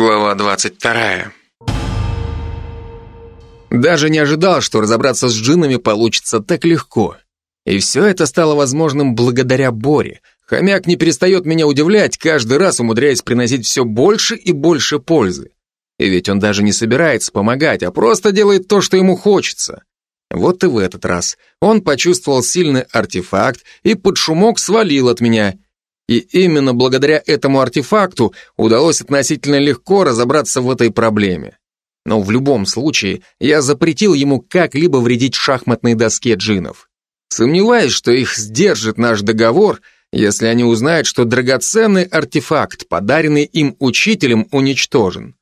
Глава 22. Даже не ожидал, что разобраться с джиннами получится так легко. И все это стало возможным благодаря Боре. Хомяк не перестает меня удивлять, каждый раз умудряясь приносить все больше и больше пользы. И ведь он даже не собирается помогать, а просто делает то, что ему хочется. Вот и в этот раз он почувствовал сильный артефакт и под шумок свалил от меня – и именно благодаря этому артефакту удалось относительно легко разобраться в этой проблеме. Но в любом случае я запретил ему как-либо вредить шахматной доске джинов. Сомневаюсь, что их сдержит наш договор, если они узнают, что драгоценный артефакт, подаренный им учителем, уничтожен.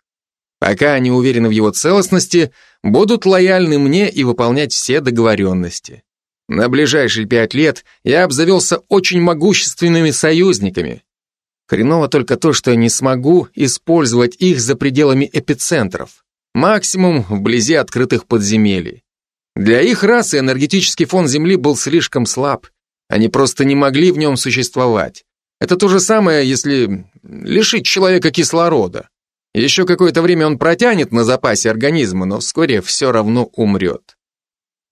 Пока они уверены в его целостности, будут лояльны мне и выполнять все договоренности. На ближайшие пять лет я обзавелся очень могущественными союзниками. Хреново только то, что я не смогу использовать их за пределами эпицентров. Максимум вблизи открытых подземелий. Для их расы энергетический фон Земли был слишком слаб. Они просто не могли в нем существовать. Это то же самое, если лишить человека кислорода. Еще какое-то время он протянет на запасе организма, но вскоре все равно умрет.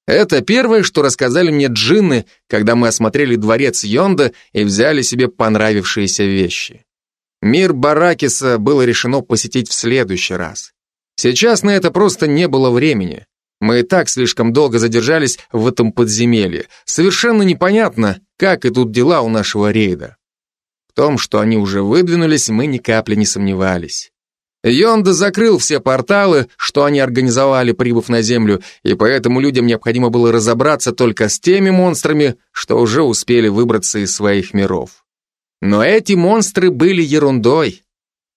Это первое, что рассказали мне джинны, когда мы осмотрели дворец Йонда и взяли себе понравившиеся вещи. Мир Баракиса было решено посетить в следующий раз. Сейчас на это просто не было времени. Мы и так слишком долго задержались в этом подземелье. Совершенно непонятно, как идут дела у нашего рейда. В том, что они уже выдвинулись, мы ни капли не сомневались. Йонда закрыл все порталы, что они организовали, прибыв на Землю, и поэтому людям необходимо было разобраться только с теми монстрами, что уже успели выбраться из своих миров. Но эти монстры были ерундой.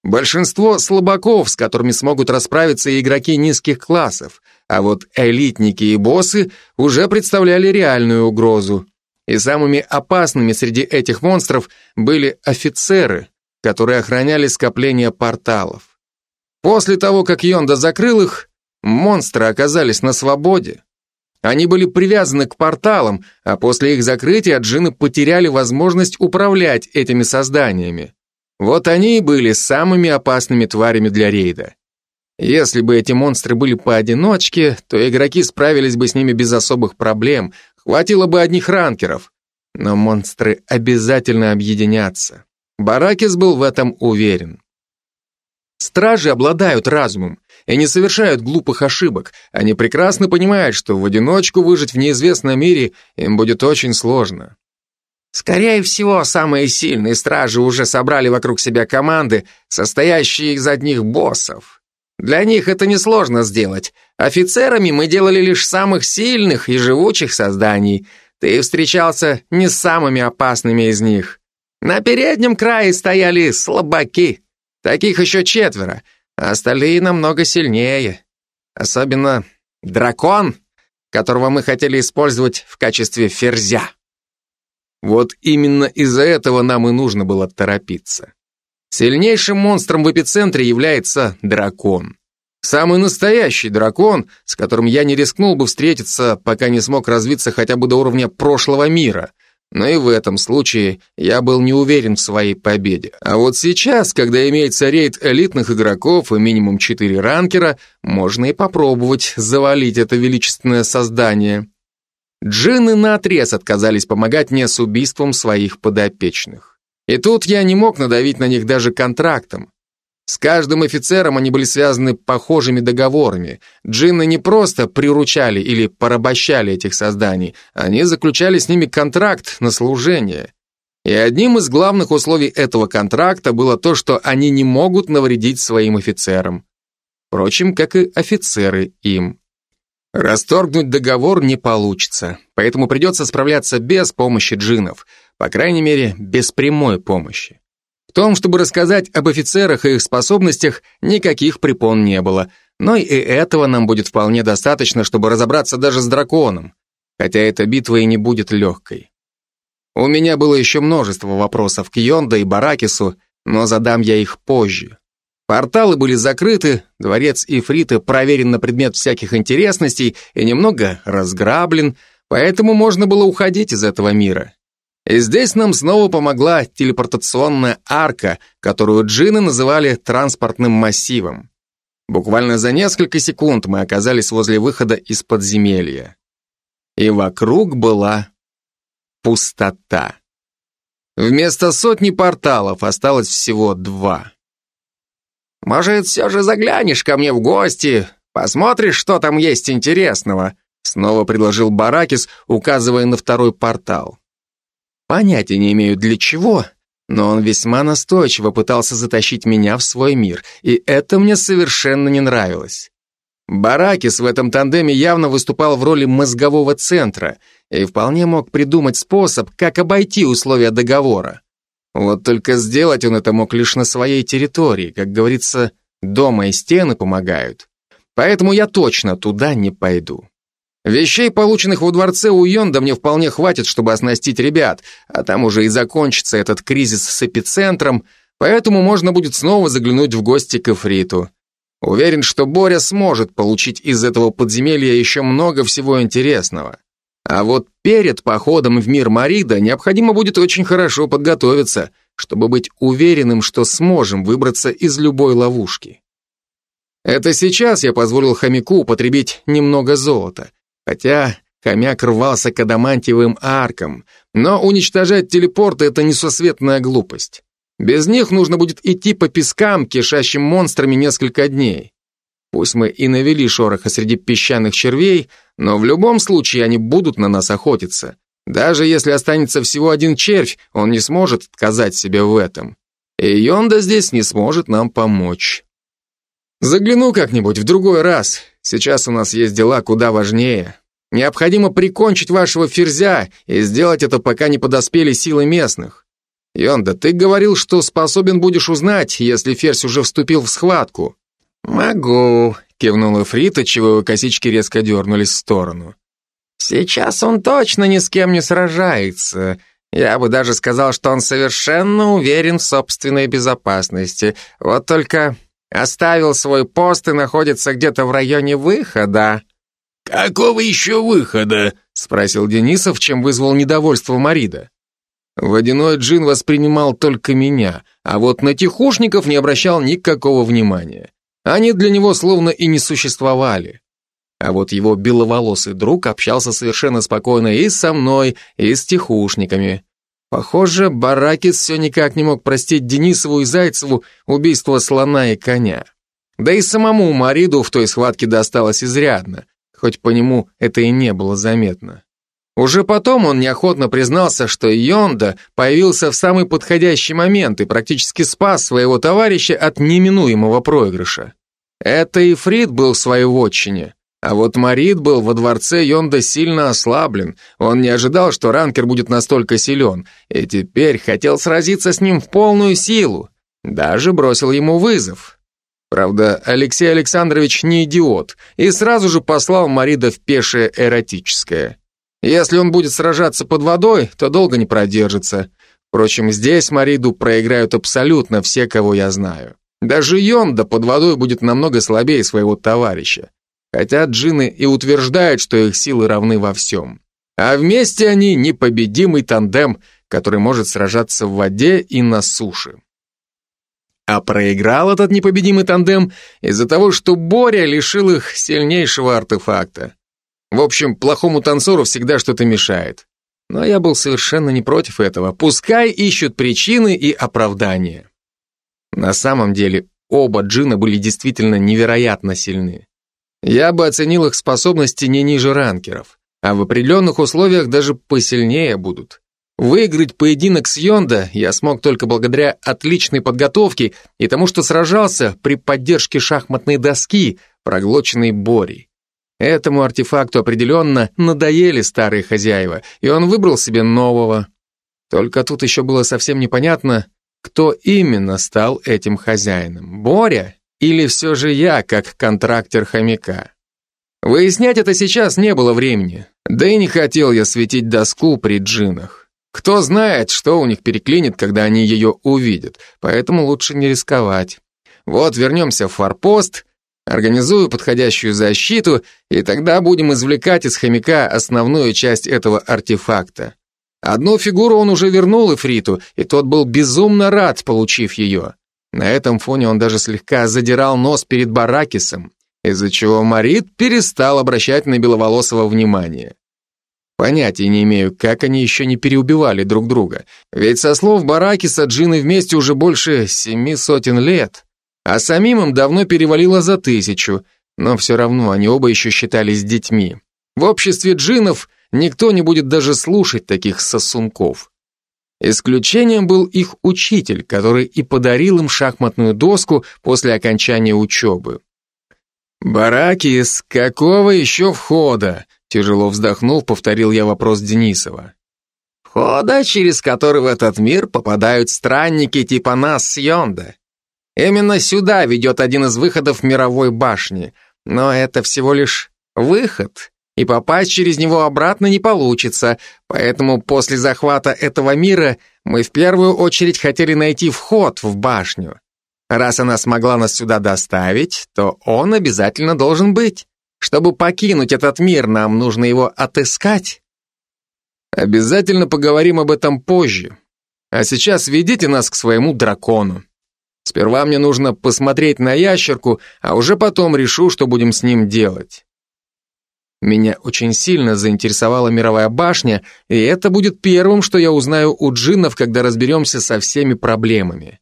Большинство слабаков, с которыми смогут расправиться игроки низких классов, а вот элитники и боссы уже представляли реальную угрозу. И самыми опасными среди этих монстров были офицеры, которые охраняли скопление порталов. После того, как Йонда закрыл их, монстры оказались на свободе. Они были привязаны к порталам, а после их закрытия джины потеряли возможность управлять этими созданиями. Вот они и были самыми опасными тварями для рейда. Если бы эти монстры были поодиночке, то игроки справились бы с ними без особых проблем, хватило бы одних ранкеров. Но монстры обязательно объединятся. Баракис был в этом уверен. Стражи обладают разумом и не совершают глупых ошибок. Они прекрасно понимают, что в одиночку выжить в неизвестном мире им будет очень сложно. Скорее всего, самые сильные стражи уже собрали вокруг себя команды, состоящие из одних боссов. Для них это несложно сделать. Офицерами мы делали лишь самых сильных и живучих созданий. Ты встречался не с самыми опасными из них. На переднем крае стояли слабаки. Таких еще четверо, а остальные намного сильнее. Особенно дракон, которого мы хотели использовать в качестве ферзя. Вот именно из-за этого нам и нужно было торопиться. Сильнейшим монстром в эпицентре является дракон. Самый настоящий дракон, с которым я не рискнул бы встретиться, пока не смог развиться хотя бы до уровня прошлого мира — но и в этом случае я был не уверен в своей победе. А вот сейчас, когда имеется рейд элитных игроков и минимум четыре ранкера, можно и попробовать завалить это величественное создание. Джинны наотрез отказались помогать мне с убийством своих подопечных. И тут я не мог надавить на них даже контрактом. С каждым офицером они были связаны похожими договорами. Джинны не просто приручали или порабощали этих созданий, они заключали с ними контракт на служение. И одним из главных условий этого контракта было то, что они не могут навредить своим офицерам. Впрочем, как и офицеры им. Расторгнуть договор не получится, поэтому придется справляться без помощи джиннов, по крайней мере, без прямой помощи. В том, чтобы рассказать об офицерах и их способностях, никаких препон не было, но и этого нам будет вполне достаточно, чтобы разобраться даже с драконом, хотя эта битва и не будет легкой. У меня было еще множество вопросов к Йонда и Баракису, но задам я их позже. Порталы были закрыты, дворец Ифрита проверен на предмет всяких интересностей и немного разграблен, поэтому можно было уходить из этого мира. И здесь нам снова помогла телепортационная арка, которую джины называли транспортным массивом. Буквально за несколько секунд мы оказались возле выхода из подземелья. И вокруг была пустота. Вместо сотни порталов осталось всего два. «Может, все же заглянешь ко мне в гости, посмотришь, что там есть интересного?» Снова предложил Баракис, указывая на второй портал. Понятия не имею для чего, но он весьма настойчиво пытался затащить меня в свой мир, и это мне совершенно не нравилось. Баракис в этом тандеме явно выступал в роли мозгового центра и вполне мог придумать способ, как обойти условия договора. Вот только сделать он это мог лишь на своей территории, как говорится, дома и стены помогают. Поэтому я точно туда не пойду. Вещей, полученных во дворце у Йонда, мне вполне хватит, чтобы оснастить ребят, а там уже и закончится этот кризис с эпицентром, поэтому можно будет снова заглянуть в гости к Эфриту. Уверен, что Боря сможет получить из этого подземелья еще много всего интересного. А вот перед походом в мир Марида необходимо будет очень хорошо подготовиться, чтобы быть уверенным, что сможем выбраться из любой ловушки. Это сейчас я позволил хомяку употребить немного золота, хотя хомяк рвался к адамантиевым аркам, но уничтожать телепорты — это несусветная глупость. Без них нужно будет идти по пескам, кишащим монстрами несколько дней. Пусть мы и навели шороха среди песчаных червей, но в любом случае они будут на нас охотиться. Даже если останется всего один червь, он не сможет отказать себе в этом. И Йонда здесь не сможет нам помочь. Загляну как-нибудь в другой раз. Сейчас у нас есть дела куда важнее. Необходимо прикончить вашего ферзя и сделать это, пока не подоспели силы местных. Йонда, ты говорил, что способен будешь узнать, если Ферзь уже вступил в схватку. Могу, кивнула Фрита, чего его косички резко дернулись в сторону. Сейчас он точно ни с кем не сражается. Я бы даже сказал, что он совершенно уверен в собственной безопасности. Вот только оставил свой пост и находится где-то в районе выхода. «Какого еще выхода?» — спросил Денисов, чем вызвал недовольство Марида. Водяной джин воспринимал только меня, а вот на тихушников не обращал никакого внимания. Они для него словно и не существовали. А вот его беловолосый друг общался совершенно спокойно и со мной, и с тихушниками. Похоже, Баракис все никак не мог простить Денисову и Зайцеву убийство слона и коня. Да и самому Мариду в той схватке досталось изрядно, хоть по нему это и не было заметно. Уже потом он неохотно признался, что Йонда появился в самый подходящий момент и практически спас своего товарища от неминуемого проигрыша. Это и Фрид был в своей вотчине, а вот Марит был во дворце Йонда сильно ослаблен, он не ожидал, что ранкер будет настолько силен, и теперь хотел сразиться с ним в полную силу, даже бросил ему вызов. Правда, Алексей Александрович не идиот и сразу же послал Марида в пешее эротическое. Если он будет сражаться под водой, то долго не продержится. Впрочем, здесь Мариду проиграют абсолютно все, кого я знаю. Даже Йонда под водой будет намного слабее своего товарища. Хотя джины и утверждают, что их силы равны во всем. А вместе они непобедимый тандем, который может сражаться в воде и на суше. А проиграл этот непобедимый тандем из-за того, что Боря лишил их сильнейшего артефакта. В общем, плохому танцору всегда что-то мешает. Но я был совершенно не против этого. Пускай ищут причины и оправдания. На самом деле, оба джина были действительно невероятно сильны. Я бы оценил их способности не ниже ранкеров, а в определенных условиях даже посильнее будут. Выиграть поединок с Йонда я смог только благодаря отличной подготовке и тому, что сражался при поддержке шахматной доски, проглоченной Борей. Этому артефакту определенно надоели старые хозяева, и он выбрал себе нового. Только тут еще было совсем непонятно, кто именно стал этим хозяином, Боря или все же я, как контрактер хомяка. Выяснять это сейчас не было времени, да и не хотел я светить доску при джинах. Кто знает, что у них переклинит, когда они ее увидят, поэтому лучше не рисковать. Вот вернемся в форпост Организую подходящую защиту, и тогда будем извлекать из хомяка основную часть этого артефакта. Одну фигуру он уже вернул Ифриту, и тот был безумно рад, получив ее. На этом фоне он даже слегка задирал нос перед Баракисом, из-за чего Марит перестал обращать на Беловолосого внимание. Понятия не имею, как они еще не переубивали друг друга, ведь со слов Баракиса джины вместе уже больше семи сотен лет, а самим им давно перевалило за тысячу, но все равно они оба еще считались детьми. В обществе джинов никто не будет даже слушать таких сосунков. Исключением был их учитель, который и подарил им шахматную доску после окончания учебы. «Баракис, какого еще входа?» Тяжело вздохнув, повторил я вопрос Денисова. «Входа, через который в этот мир попадают странники типа нас с Йонда. Именно сюда ведет один из выходов мировой башни, но это всего лишь выход, и попасть через него обратно не получится, поэтому после захвата этого мира мы в первую очередь хотели найти вход в башню. Раз она смогла нас сюда доставить, то он обязательно должен быть. Чтобы покинуть этот мир, нам нужно его отыскать. Обязательно поговорим об этом позже. А сейчас ведите нас к своему дракону. Сперва мне нужно посмотреть на ящерку, а уже потом решу, что будем с ним делать. Меня очень сильно заинтересовала мировая башня, и это будет первым, что я узнаю у джиннов, когда разберемся со всеми проблемами.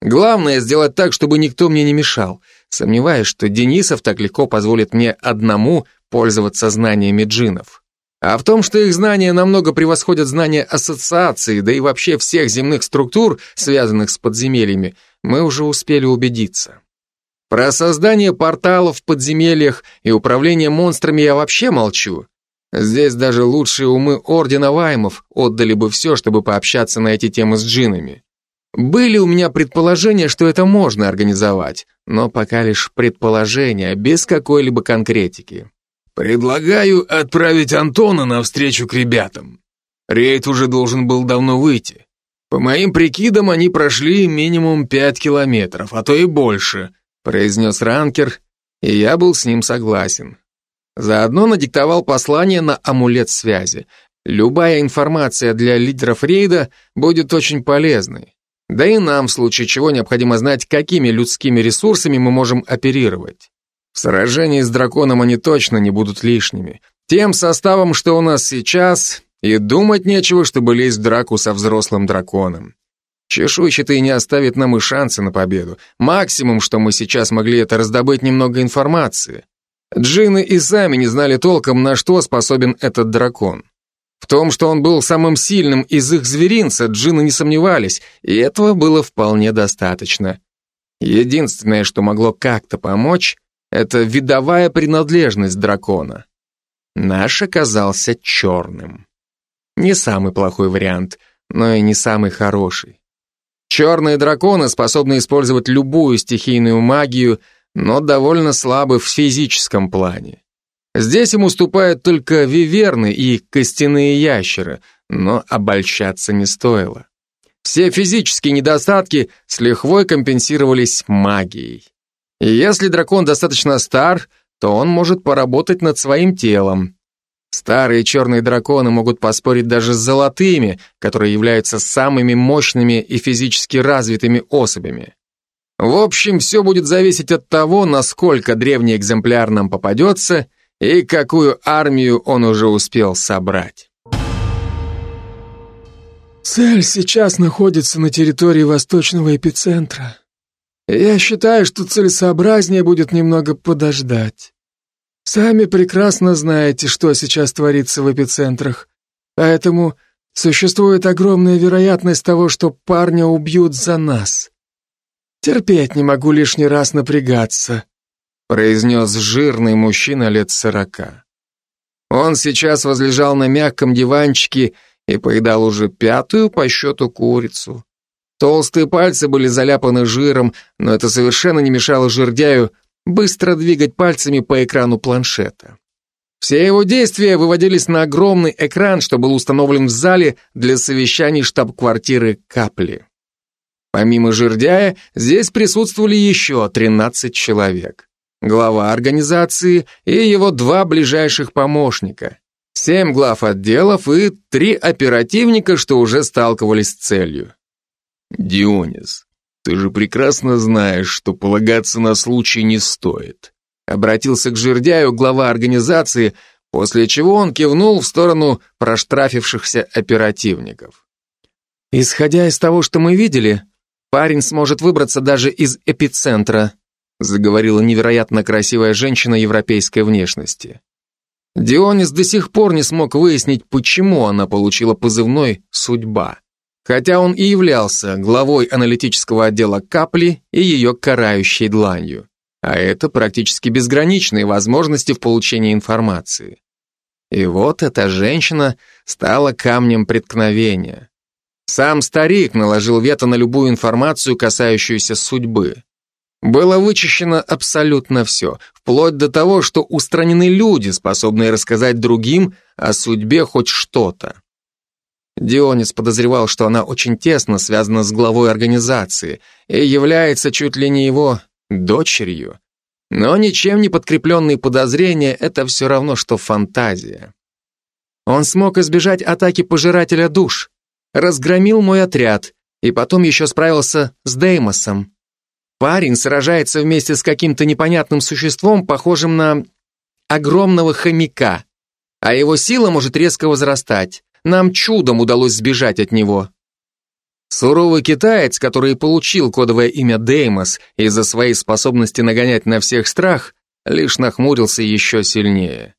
Главное сделать так, чтобы никто мне не мешал. Сомневаюсь, что Денисов так легко позволит мне одному пользоваться знаниями джиннов. А в том, что их знания намного превосходят знания ассоциации, да и вообще всех земных структур, связанных с подземельями, мы уже успели убедиться. Про создание порталов в подземельях и управление монстрами я вообще молчу. Здесь даже лучшие умы Ордена Ваймов отдали бы все, чтобы пообщаться на эти темы с джинами. Были у меня предположения, что это можно организовать, но пока лишь предположения, без какой-либо конкретики. Предлагаю отправить Антона навстречу к ребятам. Рейд уже должен был давно выйти. По моим прикидам, они прошли минимум пять километров, а то и больше, произнес ранкер, и я был с ним согласен. Заодно надиктовал послание на амулет связи. Любая информация для лидеров рейда будет очень полезной. Да и нам в случае чего необходимо знать, какими людскими ресурсами мы можем оперировать. В сражении с драконом они точно не будут лишними. Тем составом, что у нас сейчас, и думать нечего, чтобы лезть в драку со взрослым драконом. Чешуйчатый не оставит нам и шансы на победу. Максимум, что мы сейчас могли, это раздобыть немного информации. Джины и сами не знали толком, на что способен этот дракон. В том, что он был самым сильным из их зверинца, джины не сомневались, и этого было вполне достаточно. Единственное, что могло как-то помочь, это видовая принадлежность дракона. Наш оказался черным. Не самый плохой вариант, но и не самый хороший. Черные драконы способны использовать любую стихийную магию, но довольно слабы в физическом плане. Здесь им уступают только виверны и костяные ящеры, но обольщаться не стоило. Все физические недостатки с лихвой компенсировались магией. И если дракон достаточно стар, то он может поработать над своим телом. Старые черные драконы могут поспорить даже с золотыми, которые являются самыми мощными и физически развитыми особями. В общем, все будет зависеть от того, насколько древний экземпляр нам попадется и какую армию он уже успел собрать. Цель сейчас находится на территории восточного эпицентра. Я считаю, что целесообразнее будет немного подождать. Сами прекрасно знаете, что сейчас творится в эпицентрах, поэтому существует огромная вероятность того, что парня убьют за нас. Терпеть не могу лишний раз напрягаться произнес жирный мужчина лет сорока. Он сейчас возлежал на мягком диванчике и поедал уже пятую по счету курицу. Толстые пальцы были заляпаны жиром, но это совершенно не мешало жердяю быстро двигать пальцами по экрану планшета. Все его действия выводились на огромный экран, что был установлен в зале для совещаний штаб-квартиры Капли. Помимо жердяя, здесь присутствовали еще 13 человек глава организации и его два ближайших помощника. семь глав отделов и три оперативника, что уже сталкивались с целью. Дионис, ты же прекрасно знаешь, что полагаться на случай не стоит. Обратился к Жердяю глава организации, после чего он кивнул в сторону проштрафившихся оперативников. Исходя из того, что мы видели, парень сможет выбраться даже из эпицентра, заговорила невероятно красивая женщина европейской внешности. Дионис до сих пор не смог выяснить, почему она получила позывной «Судьба», хотя он и являлся главой аналитического отдела «Капли» и ее карающей дланью. А это практически безграничные возможности в получении информации. И вот эта женщина стала камнем преткновения. Сам старик наложил вето на любую информацию, касающуюся судьбы. Было вычищено абсолютно все, вплоть до того, что устранены люди, способные рассказать другим о судьбе хоть что-то. Дионис подозревал, что она очень тесно связана с главой организации и является чуть ли не его дочерью. Но ничем не подкрепленные подозрения — это все равно, что фантазия. Он смог избежать атаки пожирателя душ, разгромил мой отряд и потом еще справился с Деймосом. Парень сражается вместе с каким-то непонятным существом, похожим на огромного хомяка, а его сила может резко возрастать. Нам чудом удалось сбежать от него. Суровый китаец, который получил кодовое имя Деймос из-за своей способности нагонять на всех страх, лишь нахмурился еще сильнее.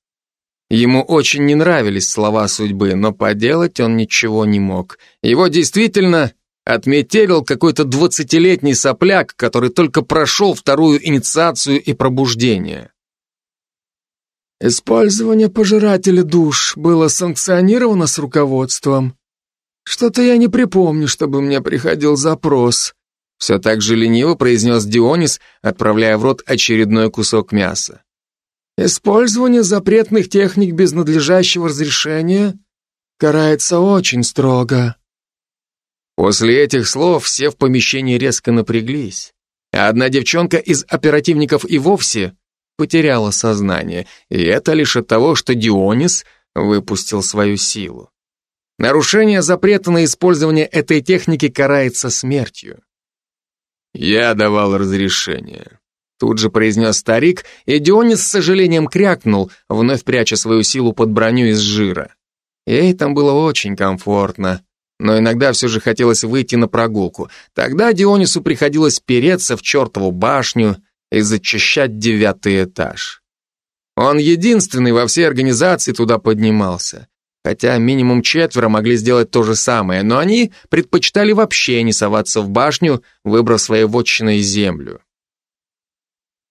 Ему очень не нравились слова судьбы, но поделать он ничего не мог. Его действительно отметелил какой-то двадцатилетний сопляк, который только прошел вторую инициацию и пробуждение. Использование пожирателя душ было санкционировано с руководством. Что-то я не припомню, чтобы мне приходил запрос. Все так же лениво произнес Дионис, отправляя в рот очередной кусок мяса. Использование запретных техник без надлежащего разрешения карается очень строго. После этих слов все в помещении резко напряглись, а одна девчонка из оперативников и вовсе потеряла сознание, и это лишь от того, что Дионис выпустил свою силу. Нарушение запрета на использование этой техники карается смертью. Я давал разрешение. Тут же произнес старик, и Дионис с сожалением крякнул, вновь пряча свою силу под броню из жира. Ей там было очень комфортно но иногда все же хотелось выйти на прогулку. Тогда Дионису приходилось переться в чертову башню и зачищать девятый этаж. Он единственный во всей организации туда поднимался. Хотя минимум четверо могли сделать то же самое, но они предпочитали вообще не соваться в башню, выбрав своей вотчиной землю.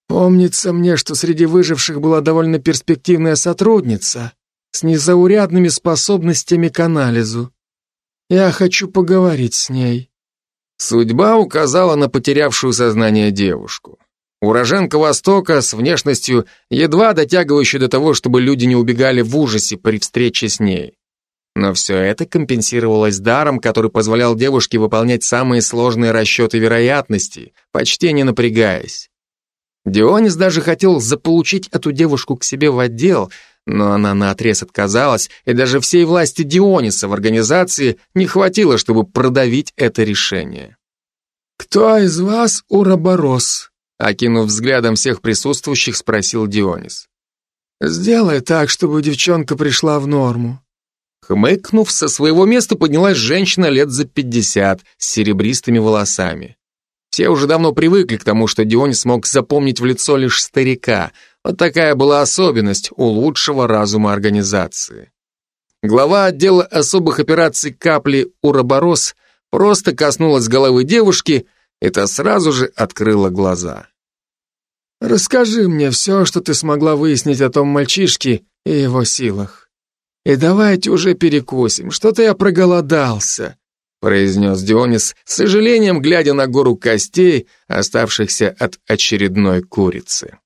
«Помнится мне, что среди выживших была довольно перспективная сотрудница с незаурядными способностями к анализу. Я хочу поговорить с ней». Судьба указала на потерявшую сознание девушку. Уроженка Востока с внешностью, едва дотягивающей до того, чтобы люди не убегали в ужасе при встрече с ней. Но все это компенсировалось даром, который позволял девушке выполнять самые сложные расчеты вероятности, почти не напрягаясь. Дионис даже хотел заполучить эту девушку к себе в отдел, но она наотрез отказалась, и даже всей власти Диониса в организации не хватило, чтобы продавить это решение. «Кто из вас Ураборос?» Окинув взглядом всех присутствующих, спросил Дионис. «Сделай так, чтобы девчонка пришла в норму». Хмыкнув, со своего места поднялась женщина лет за пятьдесят с серебристыми волосами. Все уже давно привыкли к тому, что Дионис мог запомнить в лицо лишь старика, вот такая была особенность у лучшего разума организации. Глава отдела особых операций капли Уроборос просто коснулась головы девушки, та сразу же открыла глаза. «Расскажи мне все, что ты смогла выяснить о том мальчишке и его силах. И давайте уже перекусим, что-то я проголодался», произнес Дионис, с сожалением глядя на гору костей, оставшихся от очередной курицы.